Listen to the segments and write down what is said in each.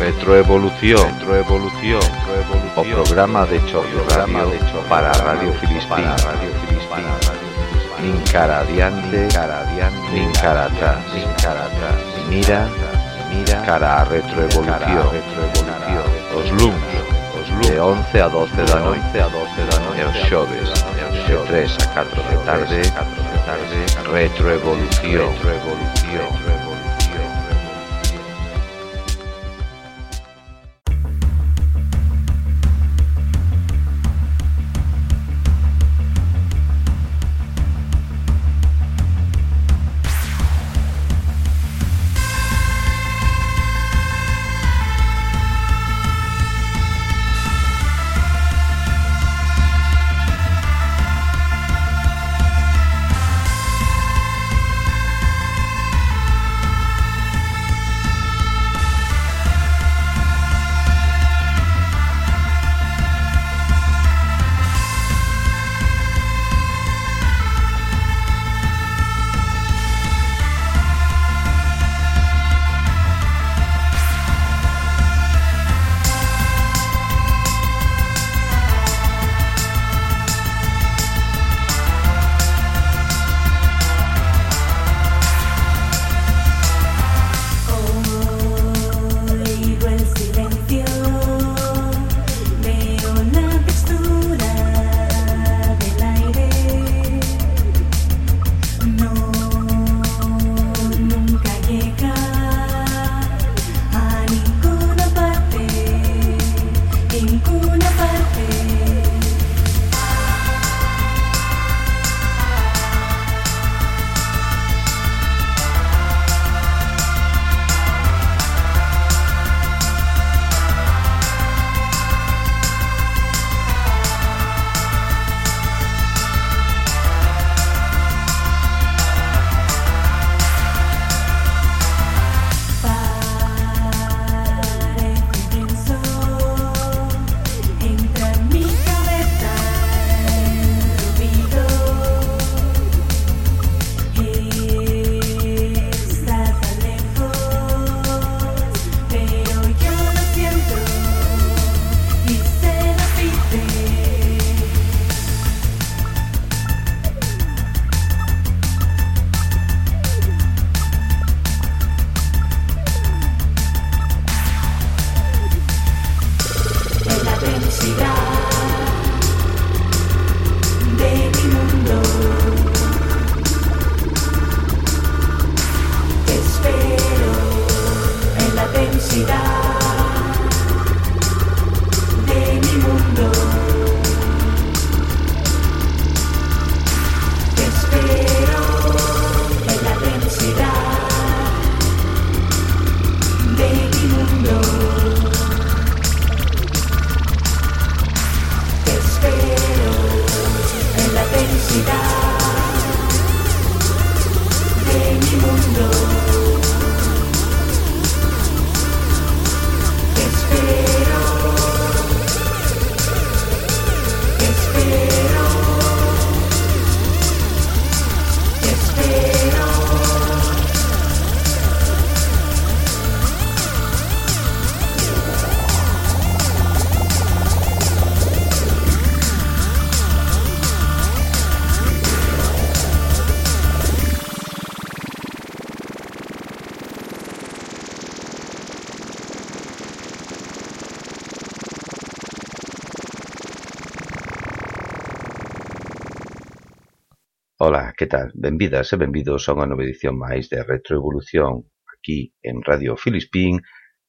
Retroevolución, retroevolución, o programa de choque programa de choque para Radio Filispín, Radio Filispín, nin cara adiante, cara adiante, nin cara atrás, nin cara atrás, mira, mira, cara a retroevolución, retroevolución, os luns, de 11 a 12 da noite a 12 da noite e os xoves de 3 a 4 de tarde, tarde. Retroevolución, retroevolución. Benvidas e benvidos a unha nova edición máis de Retroevolución aquí en Radio Filispín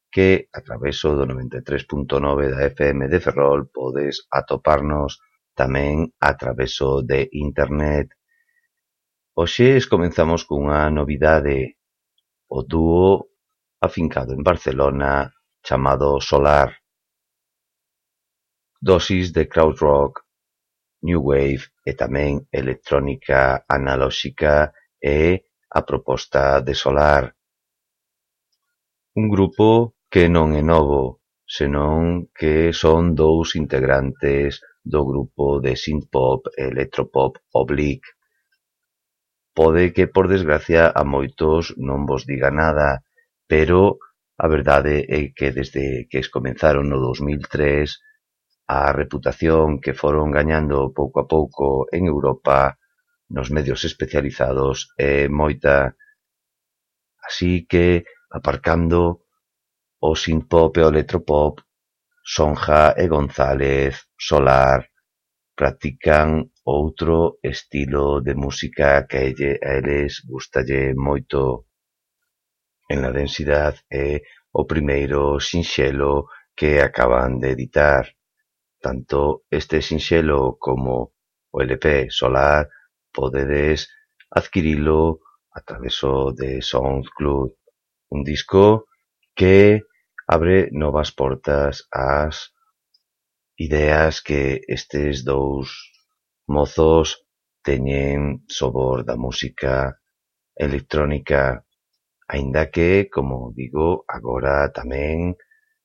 que a traveso do 93.9 da FM de Ferrol podes atoparnos tamén a traveso de internet. Hoxe comenzamos cunha novidade, o dúo afincado en Barcelona chamado Solar. Dosis de crowd rock, new wave e tamén electrónica analóxica e a proposta de Solar, un grupo que non é novo, senón que son dous integrantes do grupo de synthpop e electropop Oblique. Pode que, por desgracia, a moitos non vos diga nada, pero a verdade é que desde que comenzaron no 2003 a reputación que foron gañando pouco a pouco en Europa nos medios especializados é moita. Así que, aparcando o synthpop e o electropop, Sonja e González Solar practican outro estilo de música que a eles gustalle moito en la densidad é o primeiro sinxelo que acaban de editar. Tanto este sinxelo como o lp Solar podedes adquirilo a traveso de Soundcloud, un disco que abre novas portas ás ideas que estes dous mozos teñen sobor da música electrónica, aínda que, como digo, agora tamén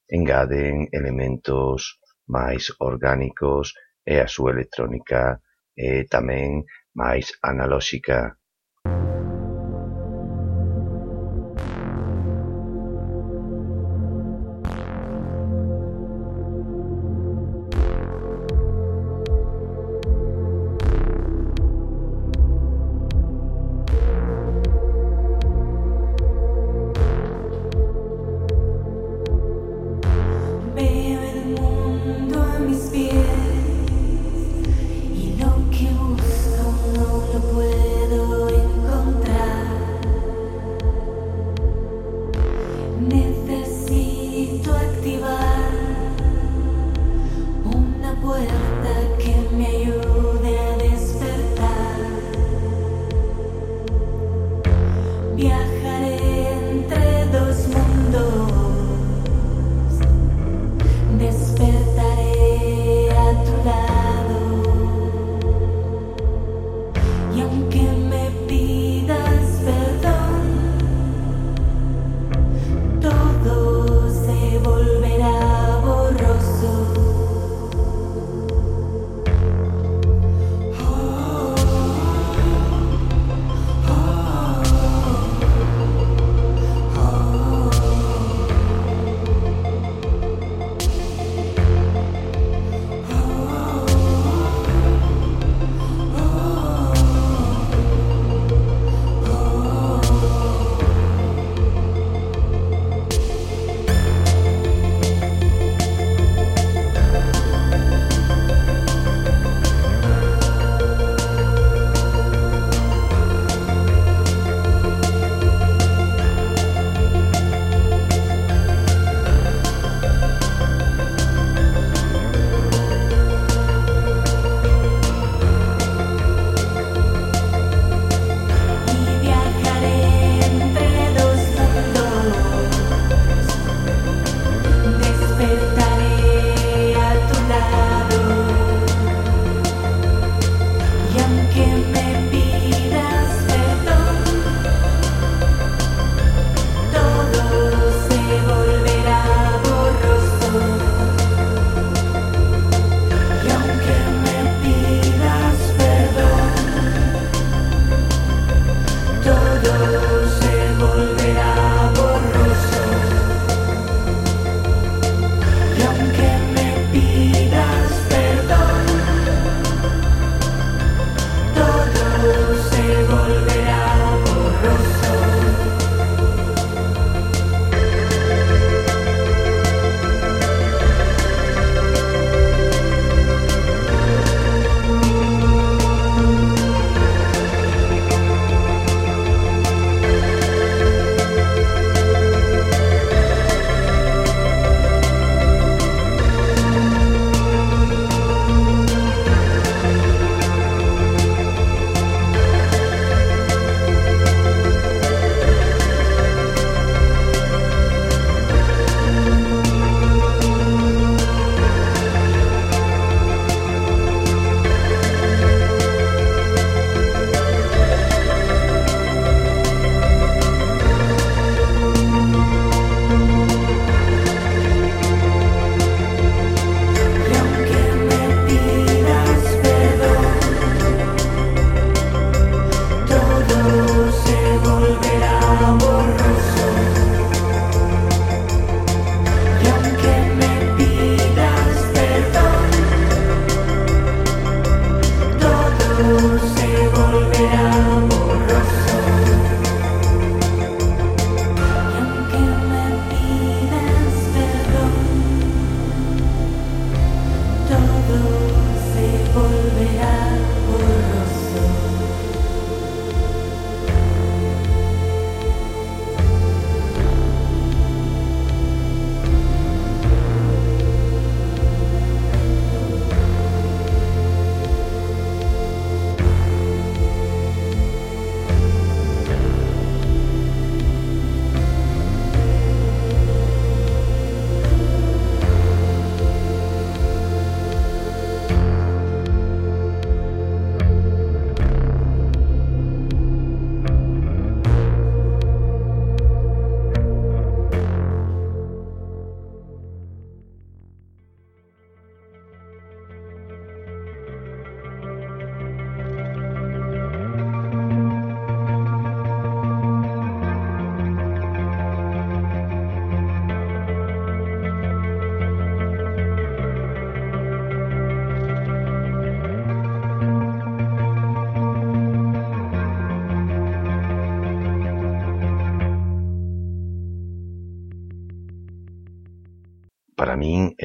engaden elementos máis orgánicos e a súa electrónica é tamén máis analóxica.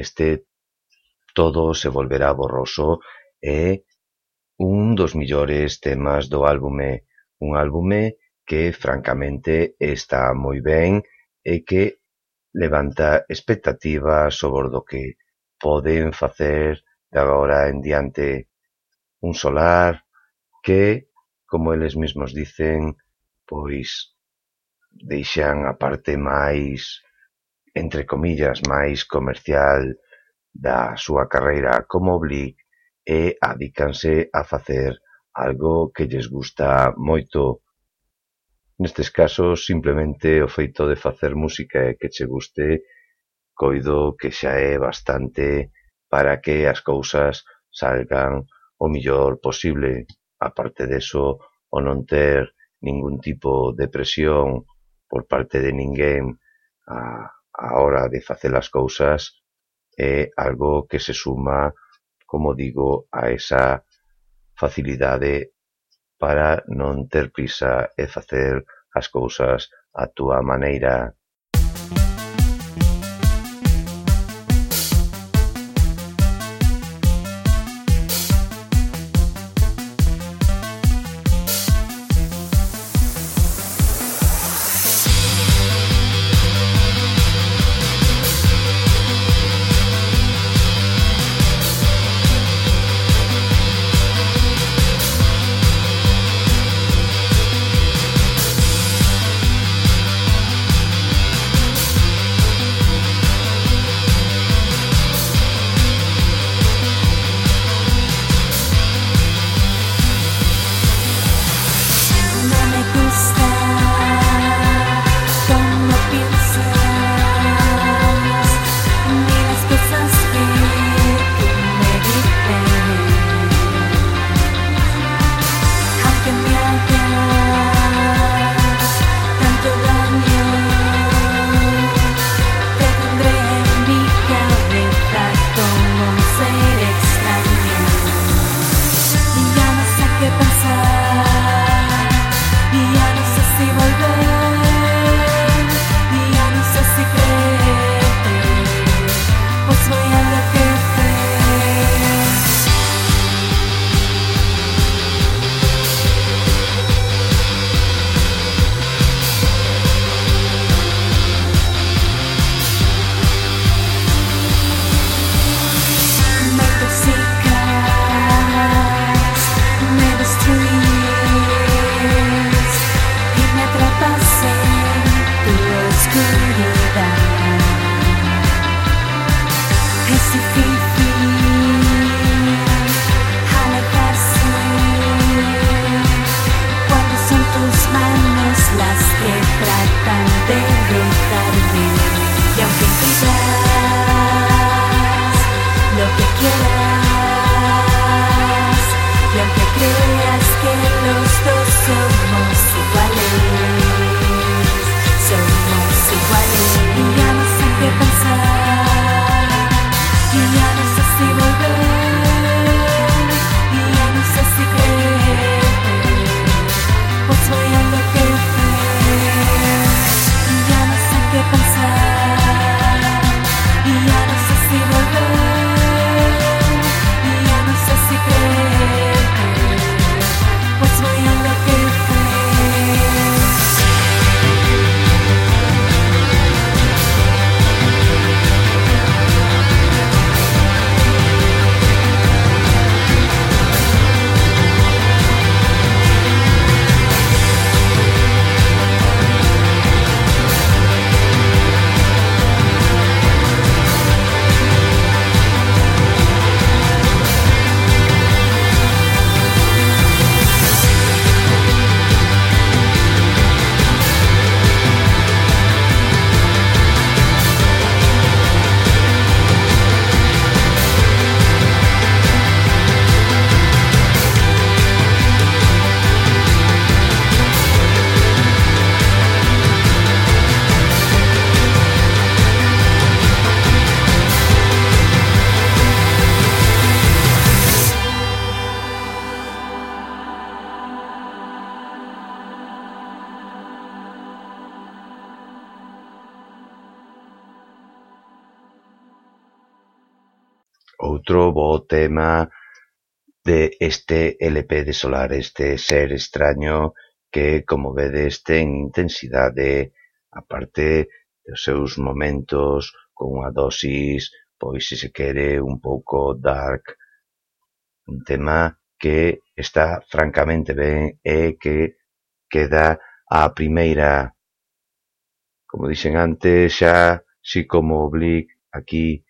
este todo se volverá borroso é un dos millores temas do álbume, un álbume que francamente está moi ben e que levanta expectativas sobre do que poden facer de agora en diante. Un solar que, como eles mesmos dicen, pois deixan a parte máis entre comillas, máis comercial da súa carreira como Blig e adícanse a facer algo que lles gusta moito. Nestes casos, simplemente o feito de facer música e que che guste, coido que xa é bastante para que as cousas salgan o millor posible. Aparte deso, o non ter ningún tipo de presión por parte de ninguén a a hora de facer as cousas é algo que se suma, como digo, a esa facilidade para non ter prisa e facer as cousas á túa maneira. Outro bo tema de este LP de solar, este Ser extraño que, como vedes, ten intensidade, aparte dos seus momentos, con unha dosis, pois, se se quere, un pouco dark. Un tema que está francamente ben e que queda a primeira, como dixen antes, xa, si como Oblique, aquí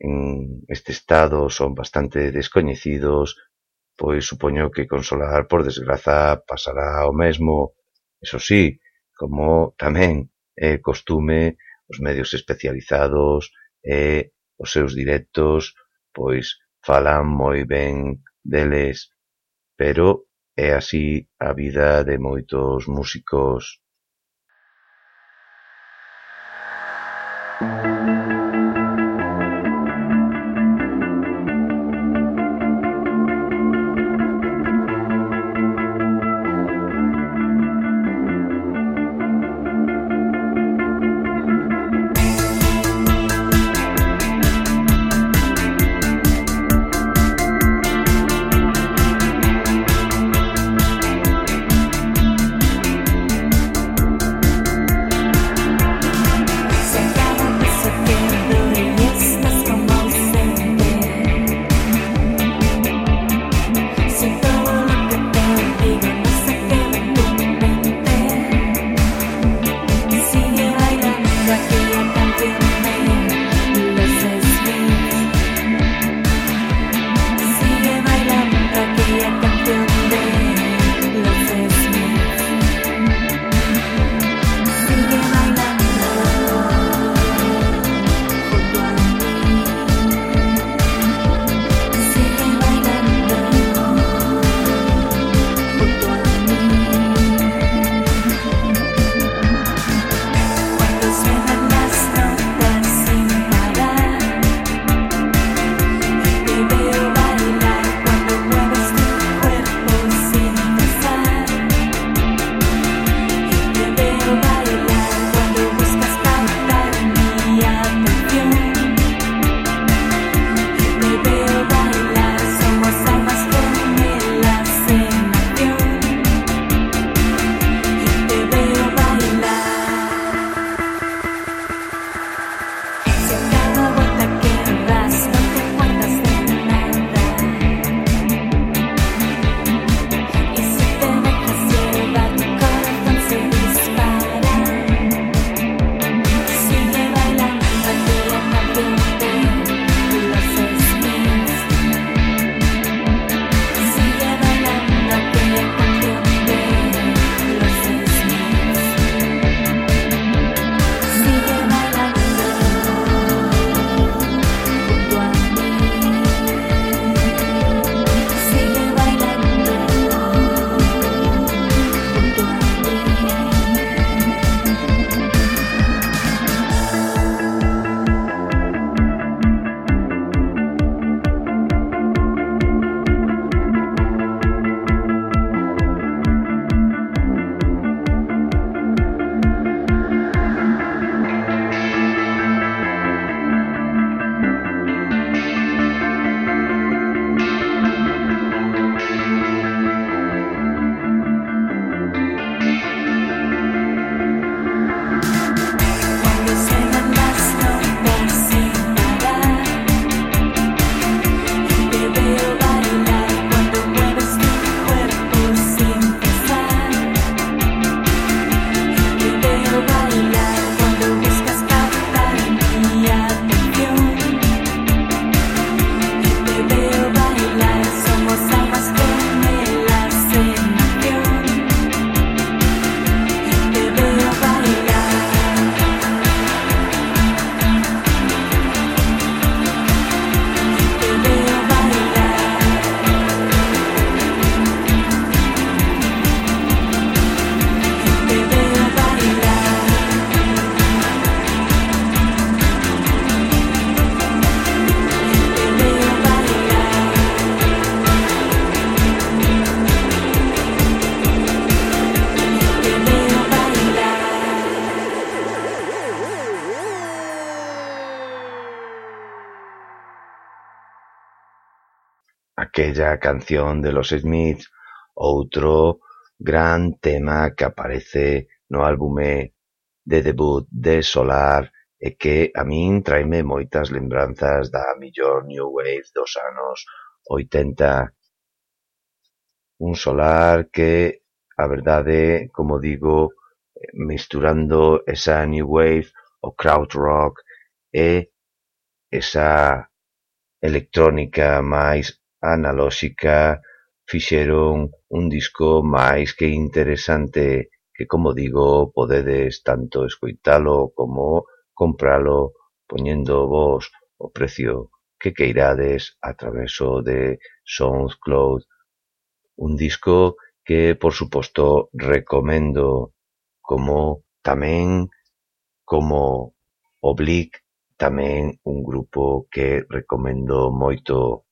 en este estado son bastante descoñecidos, pois supoño que con Solar, por desgraza, pasará o mesmo. Eso sí, como tamén é costume, os medios especializados e os seus directos, pois falan moi ben deles, pero é así a vida de moitos músicos. thank you a canción de Los Smiths, outro gran tema que aparece no álbume de debut de Solar e que a min traeme moitas lembranzas da millor New Wave dos anos 80. Un Solar que, a verdade, como digo, eh, misturando esa New Wave, o crowd rock e eh, esa electrónica máis Analóxica fixeron un disco máis que interesante que, como digo, podedes tanto escoitalo como compralo poñendo vos o prezo que queirades a traveso de Soundcloud. Un disco que, por suposto, recomendo, como tamén como Oblique, tamén un grupo que recomendo moito.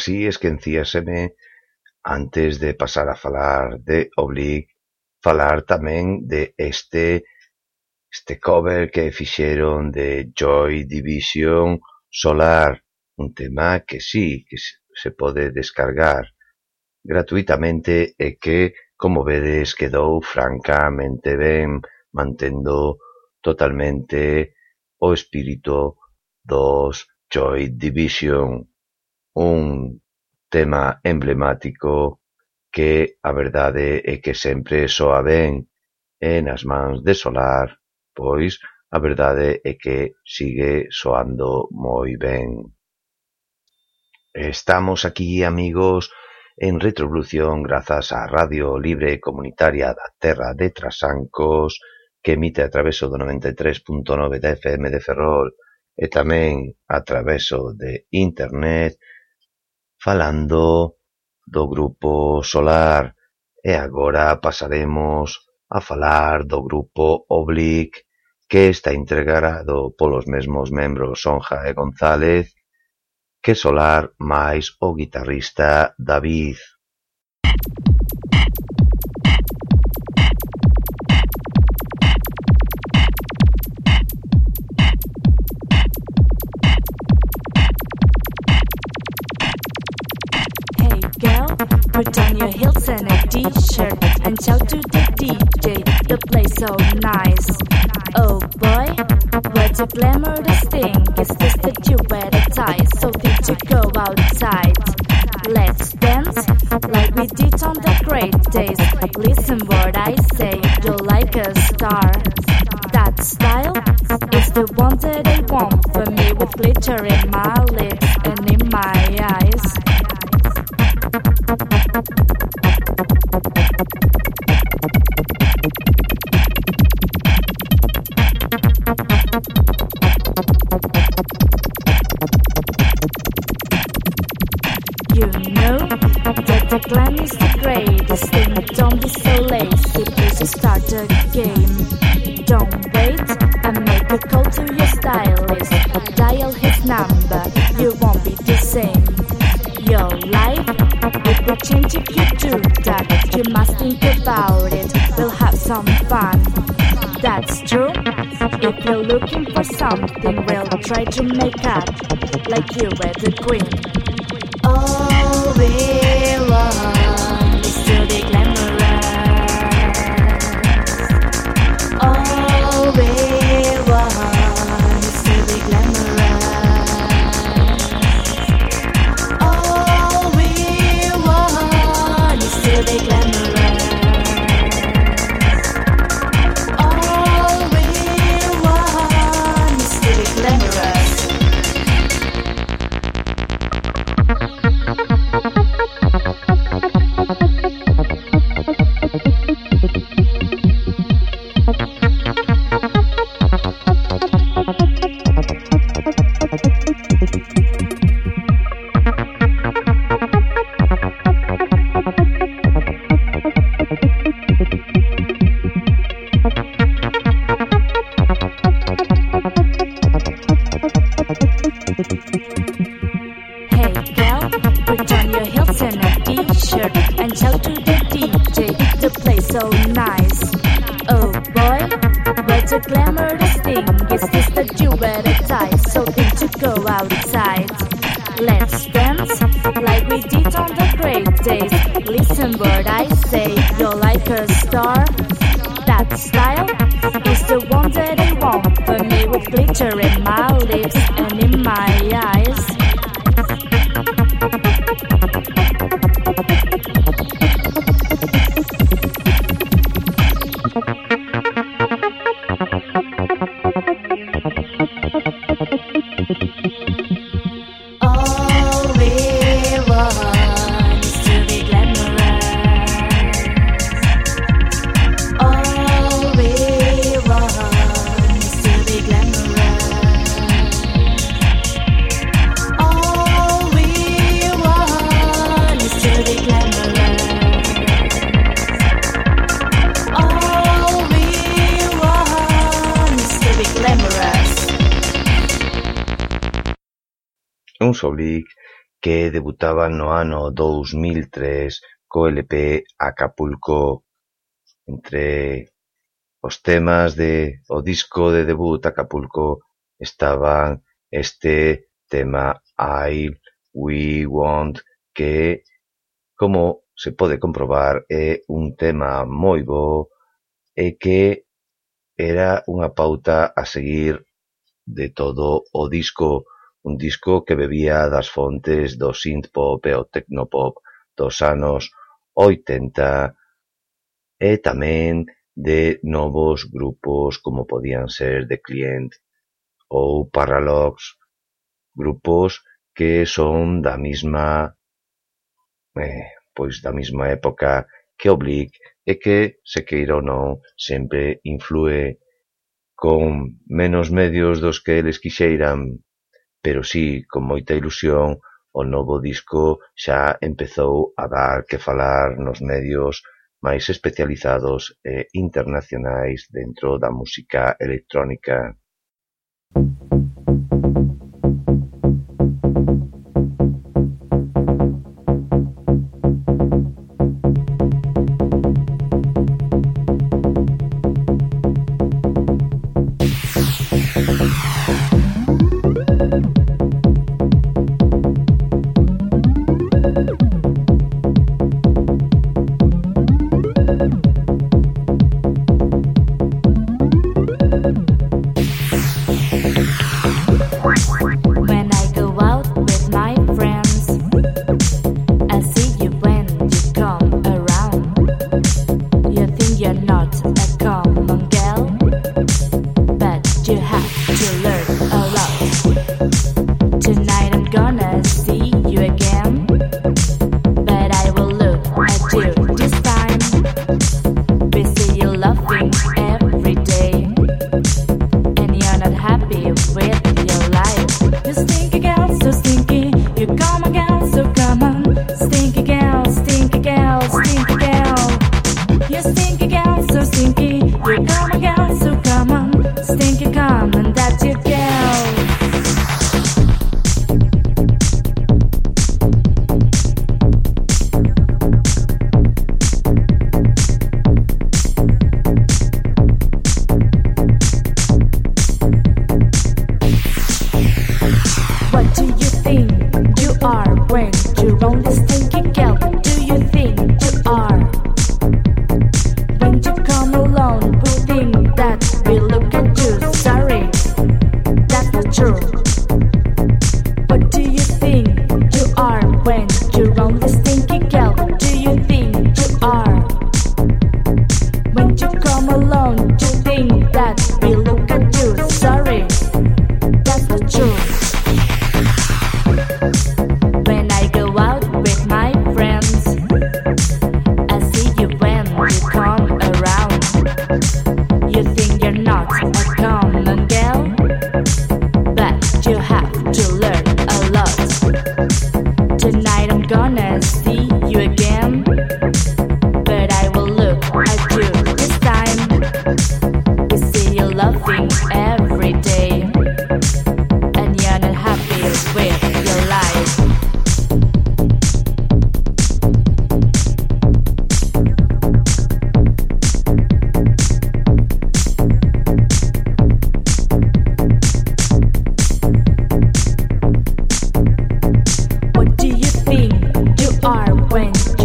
Así esquecíaseme, antes de pasar a falar de Oblique, falar tamén de este este cover que fixeron de Joy Division Solar, un tema que sí, que se pode descargar gratuitamente e que, como vedes, quedou francamente ben, mantendo totalmente o espírito dos Joy Division un tema emblemático que a verdade é que sempre soa ben e nas mans de Solar, pois, a verdade é que sigue soando moi ben. Estamos aquí, amigos, en Retrovolución grazas á Radio Libre Comunitaria da Terra de Trasancos que emite a traveso do 93.9 da FM de Ferrol e tamén a traveso de Internet falando do Grupo Solar e agora pasaremos a falar do Grupo Oblique que está integrado polos mesmos membros Sonja e González que Solar máis o guitarrista David. T-shirt and shout to the DJ. The place so nice. Oh boy, what a glamorous thing. Is this that you wear a tie? So did you go outside? Let's dance like we did on the great days. Listen what I say, you're like a star. That style is the one that I want for me with glitter in my lips you're looking for something, we'll try to make up like you were the queen. publicaban no ano dous mil tres co LP Acapulco entre os temas de o disco de debut Acapulco estaban este tema I We Want que como se pode comprobar é un tema moi bo e que era unha pauta a seguir de todo o disco. Un disco que bebía das fontes do synthpop e o tecnopop dos anos oitenta e tamén de novos grupos como podían ser The Client ou Paralox, grupos que son da mesma eh, pois da mesma época que Oblique e que, se queira ou non, sempre influe con menos medios dos que eles quixeiran pero si, con moita ilusión, o novo disco xa empezou a dar que falar nos medios máis especializados e internacionais dentro da música electrónica.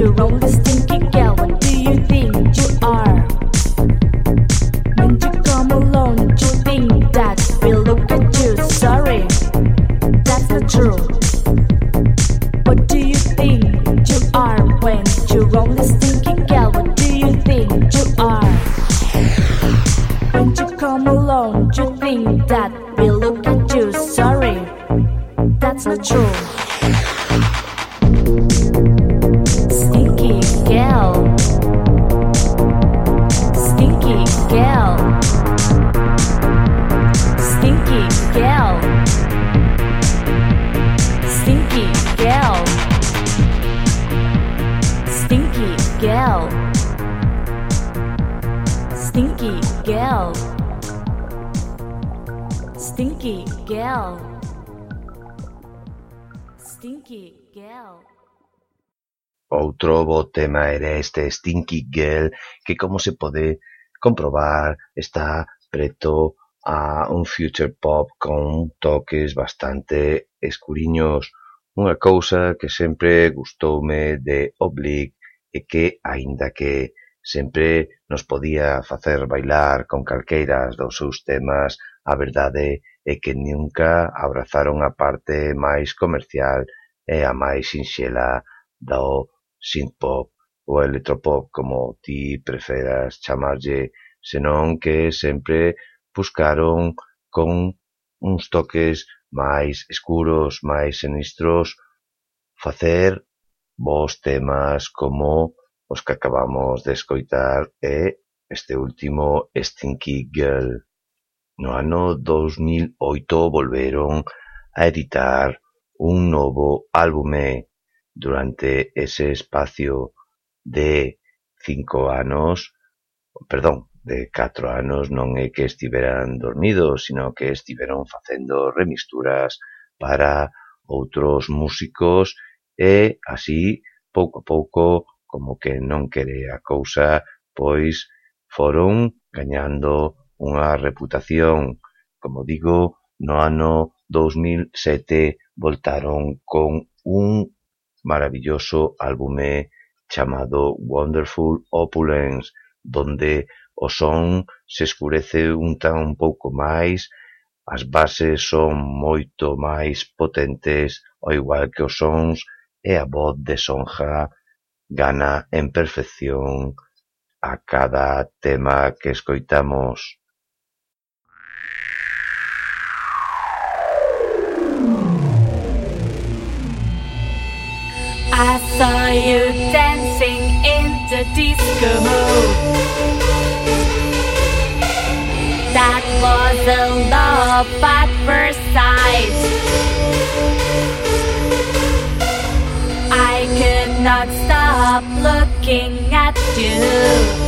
to roll Stinky Gel. Outro bo tema era este Stinky Girl que, como se pode comprobar, está preto a un future pop con toques bastante escuriños. Unha cousa que sempre gustoume de Oblique e que, aínda que sempre nos podía facer bailar con calqueiras dos seus temas, a verdade é que nunca abrazaron a parte máis comercial é a máis sinxela do synthpop ou electropop como ti preferas chamarlle, senón que sempre buscaron con uns toques máis escuros, máis sinistros, facer bos temas como os que acabamos de escoitar e este último Stinky Girl. No ano 2008 volveron a editar un novo álbume durante ese espacio de cinco anos, perdón, de catro anos non é que estiveran dormidos, sino que estiveron facendo remisturas para outros músicos e así, pouco a pouco, como que non quere a cousa, pois foron gañando unha reputación, como digo, No ano dous mil sete voltaron con un maravilloso álbume chamado Wonderful Opulence, donde o son se escurece un tan pouco máis, as bases son moito máis potentes, ao igual que os sons, e a voz de Sonja gana en perfección a cada tema que escoitamos. Saw you dancing in the disco. That was a love at first sight. I could not stop looking at you.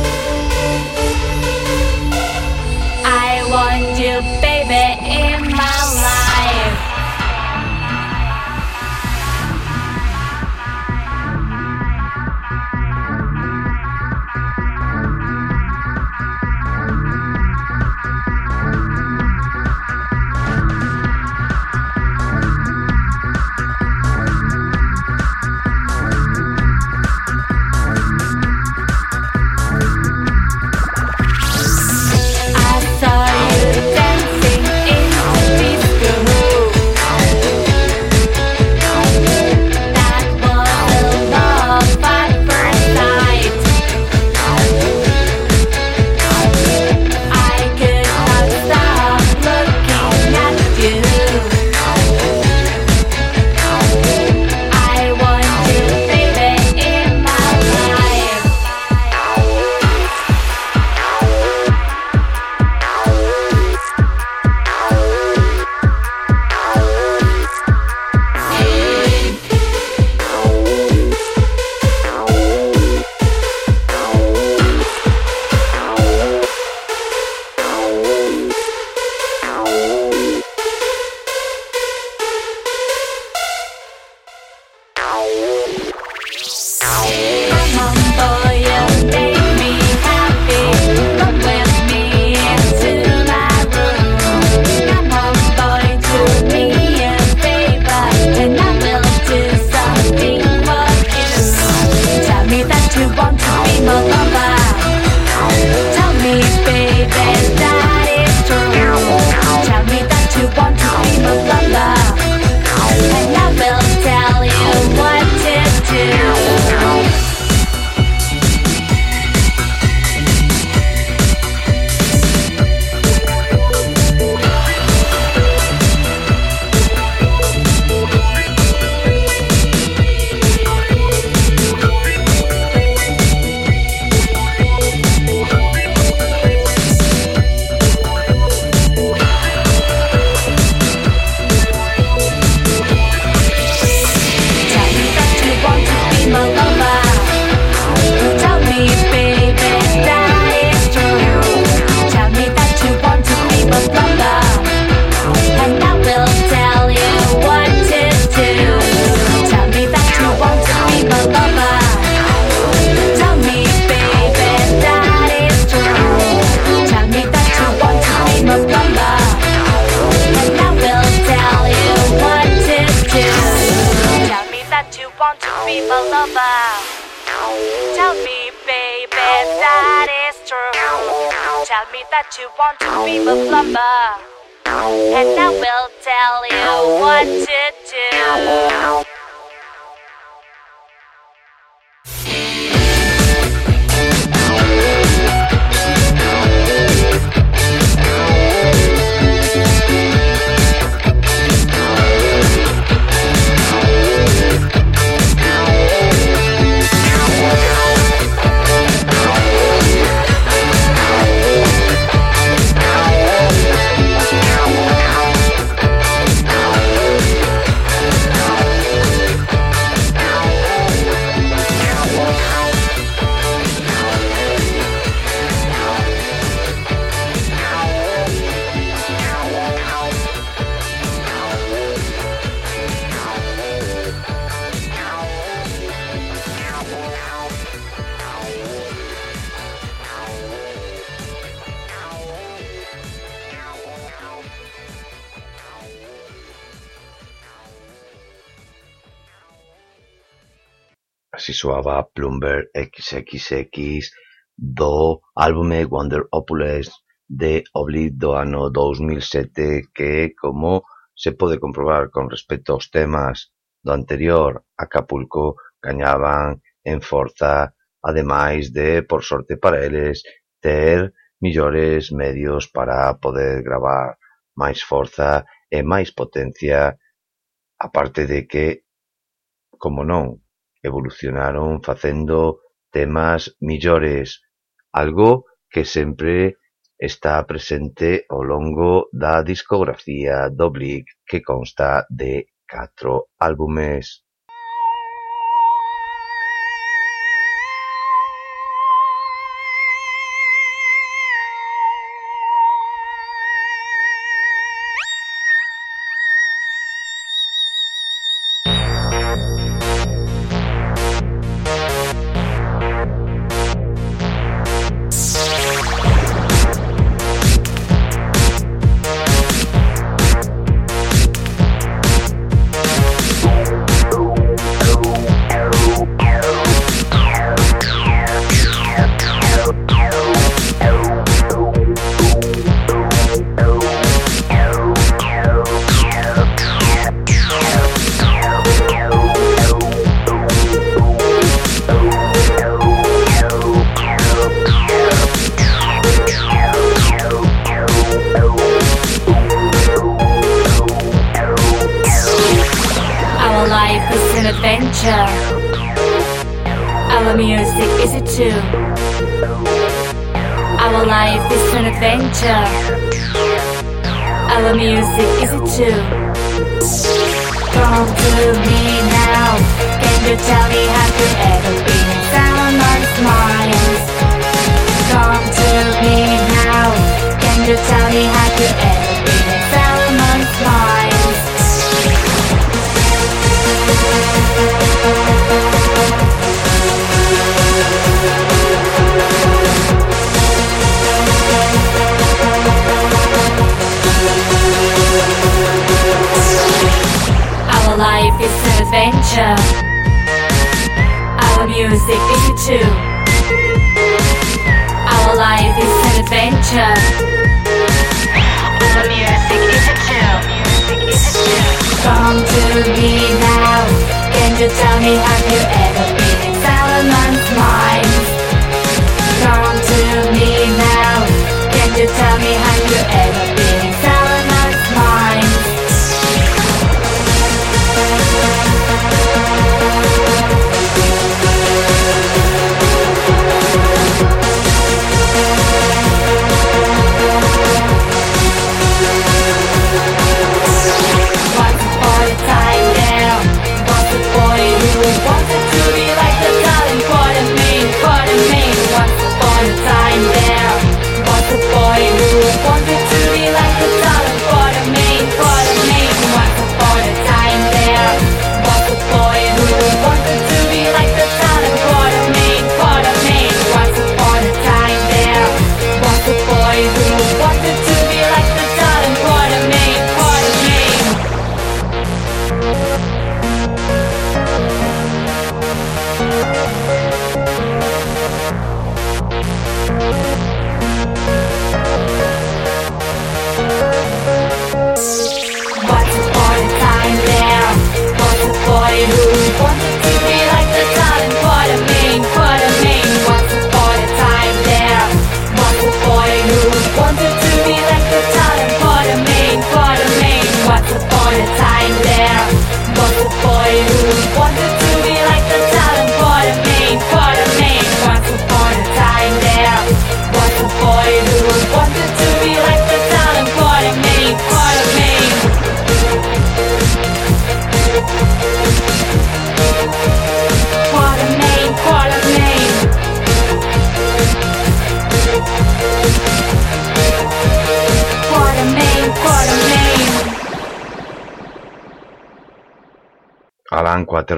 Want to Así soaba Plumber xxx do álbume Wonder Opulence de Obliv do ano dous mil sete que, como se pode comprobar con respecto aos temas do anterior Acapulco, gañaban en forza, ademais de, por sorte para eles, ter millores medios para poder gravar máis forza e máis potencia, aparte de que, como non, evolucionaron facendo temas millores, algo que sempre está presente ao longo da discografía do Blic que consta de catro álbumes. music is a tune. Our life is an adventure. Our music is a tune. Come to me now. Can you tell me how you ever been down on smiles? Come to me now. Can you tell me how you ever been? life is an adventure. Our music is a tune. Our life is an adventure. Our music is a tune. Come to me now. Can you tell me have you ever been in Salomon's mind? Come to me now. Can you tell me have you ever?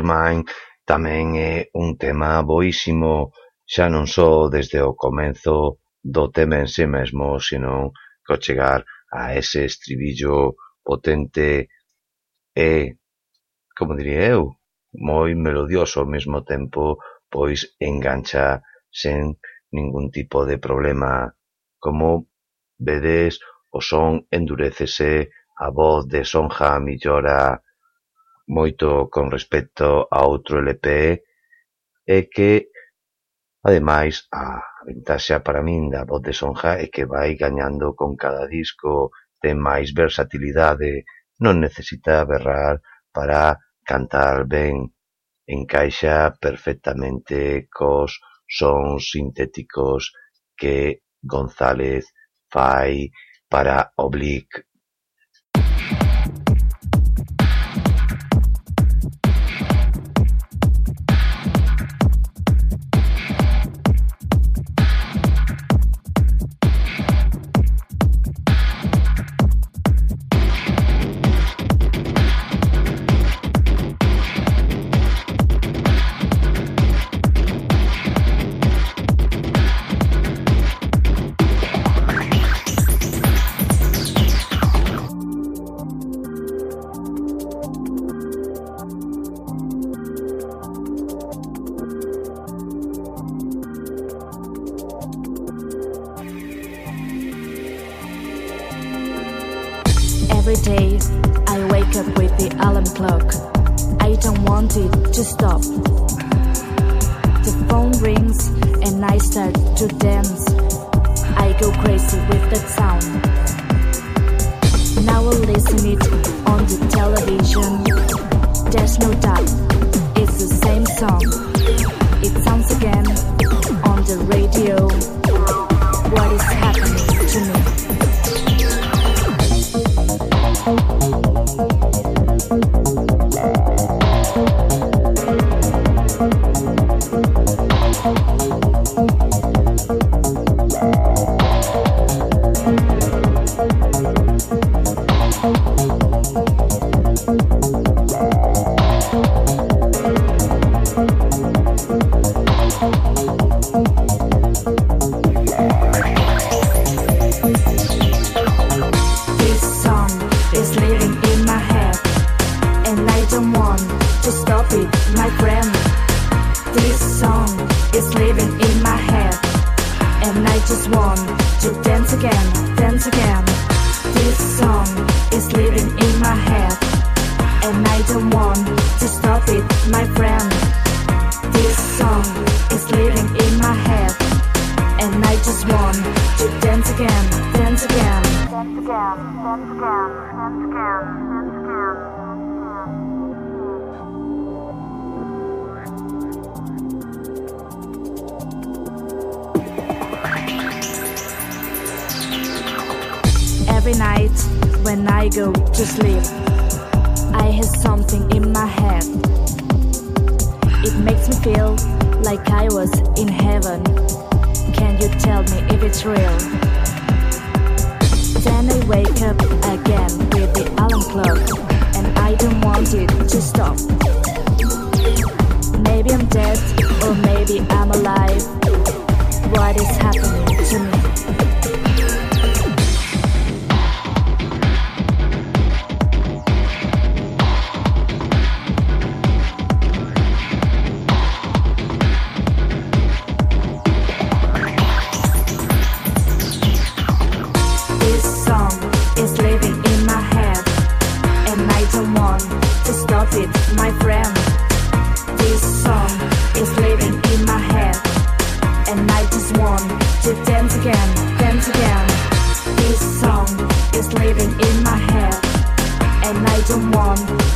Germain tamén é un tema boísimo, xa non só desde o comezo do tema en si mesmo, sino que chegar a ese estribillo potente e, como diría eu, moi melodioso ao mesmo tempo, pois engancha sen ningún tipo de problema. Como vedes, o son endurecese, a voz de Sonja millora, moito con respecto a outro LPE é que, ademais, a ventaxa para min da voz de Sonja é que vai gañando con cada disco, ten máis versatilidade, non necesita berrar para cantar ben, encaixa perfectamente cos sons sintéticos que González fai para Oblique.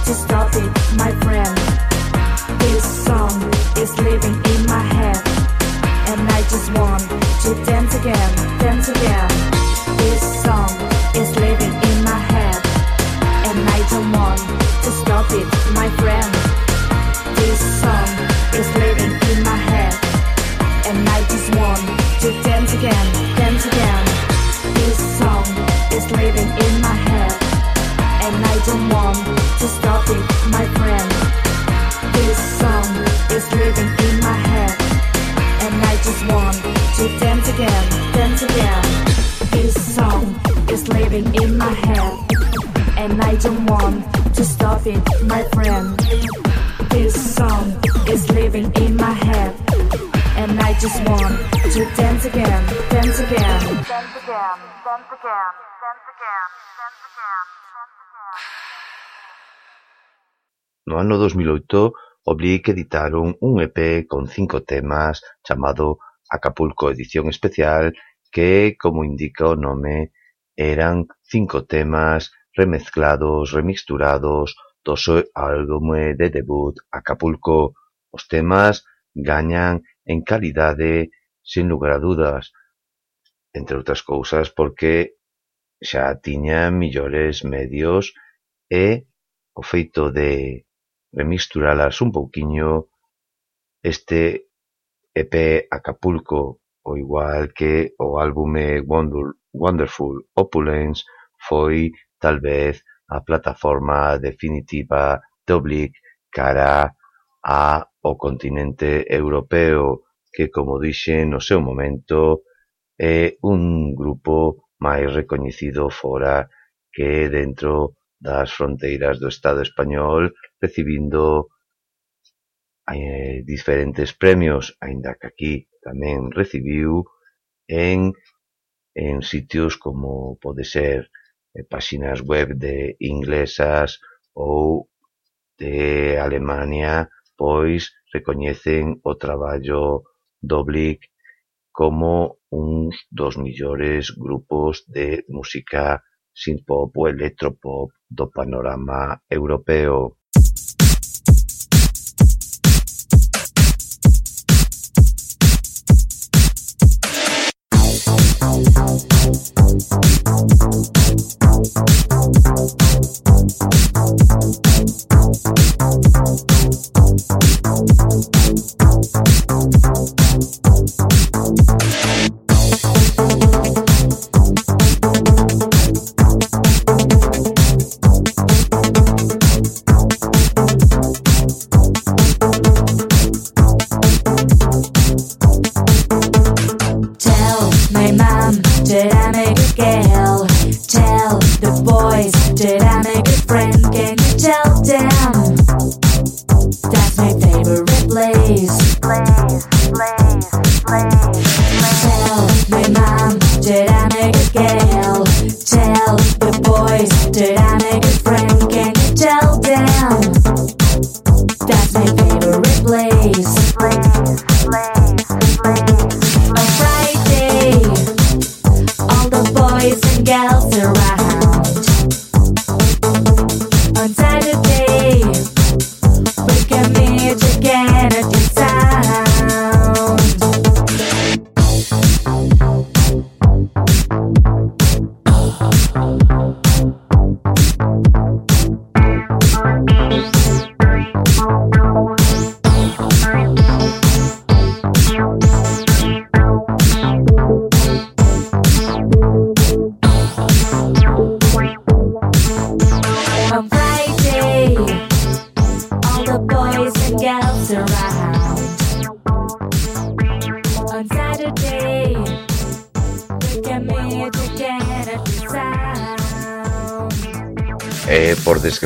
to stop it, my friend. This song is living in my head, and I just want to. my head And I don't want to stop it, my friend This song is living in my head And I just want to dance again, dance again Dance again, dance again, dance again. No ano 2008 obliguei que editaron un EP con cinco temas chamado Acapulco Edición Especial que, como indica o nome, Eran cinco temas remezclados, remixturados do seu álbume de debut Acapulco, os temas gañan en calidade sen lugar a dudas, entre outras cousas porque xa tiñan millores medios e o feito de remixturalas un pouquiño este EP Acapulco, ao igual que o álbume Wonderwall. Wonderful Opulence foi talvez a plataforma definitiva de Bleak cara a o continente europeo que, como dixen no seu momento, é un grupo máis recoñecido fora que dentro das fronteiras do Estado español, recibindo eh, diferentes premios, aínda que aquí tamén recibiu en en sitios como pode ser eh, páxinas web de inglesas ou de Alemania, pois recoñecen o traballo do Blic como uns dos millores grupos de música synthpop ou electropop do panorama europeo.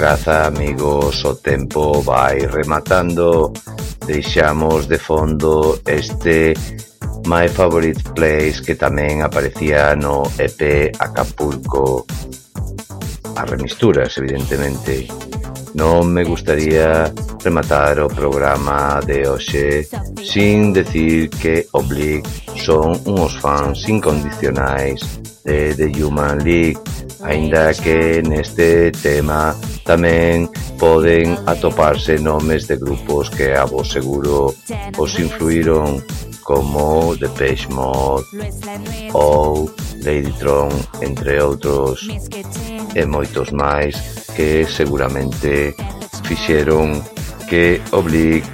Praza, amigos, o tempo vai rematando. Deixamos de fondo este My Favorite Place que tamén aparecía no EP Acapulco. As remisturas, evidentemente. Non me gustaría rematar o programa de hoxe sin decir que Oblique son uns fans incondicionais de The Human League aínda que neste tema tamén poden atoparse nomes de grupos que a vos seguro os influíron como Depeche Mode ou Ladytron, entre outros, e moitos máis que seguramente fixeron que Oblique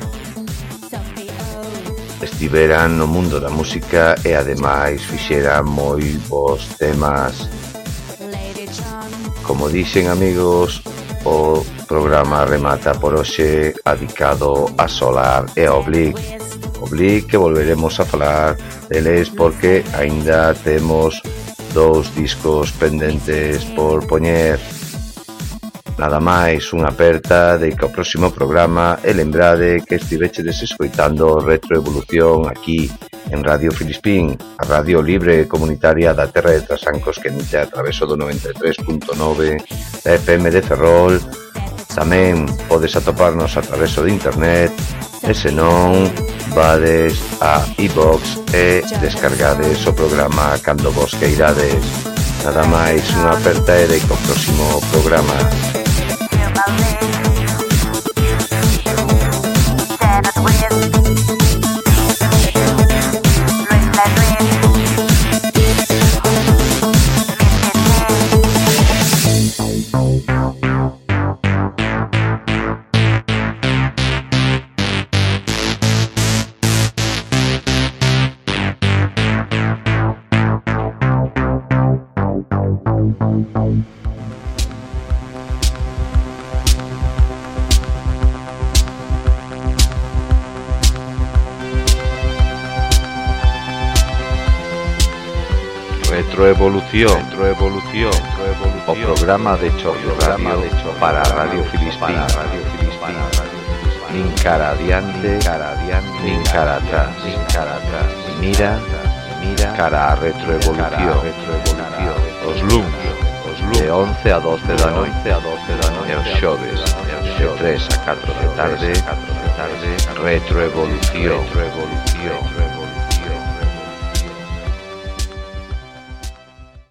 estiveran no mundo da música e ademais fixeran moi bons temas. Como dixen amigos, o programa remata por hoxe adicado a Solar e a Oblique. Oblique que volveremos a falar deles porque aínda temos dous discos pendentes por poñer. Nada máis, unha aperta de que o próximo programa e lembrade que estivechedes escoitando Retroevolución aquí en Radio Filispín, a radio libre e comunitaria da Terra de Trasancos que emite a traveso do 93.9 da FM de Ferrol. Tamén podes atoparnos a traveso de internet e senón vades a iBox e descargades o programa cando vos queirades. Nada máis, unha aperta e de co próximo programa. Retroevolución, retroevolución, o programa de Choio Radio para Radio Filispín, Radio Filispín, nin cara adiante, cara adiante, nin cara atrás, nin cara atrás. Mira, mira, cara a retroevolución, retroevolución. Os luns, os luns, de 11 a 12 da noite, a 12 da noite, e os xoves, de 3 a 4 de tarde, 4 de tarde, retroevolución, retroevolución.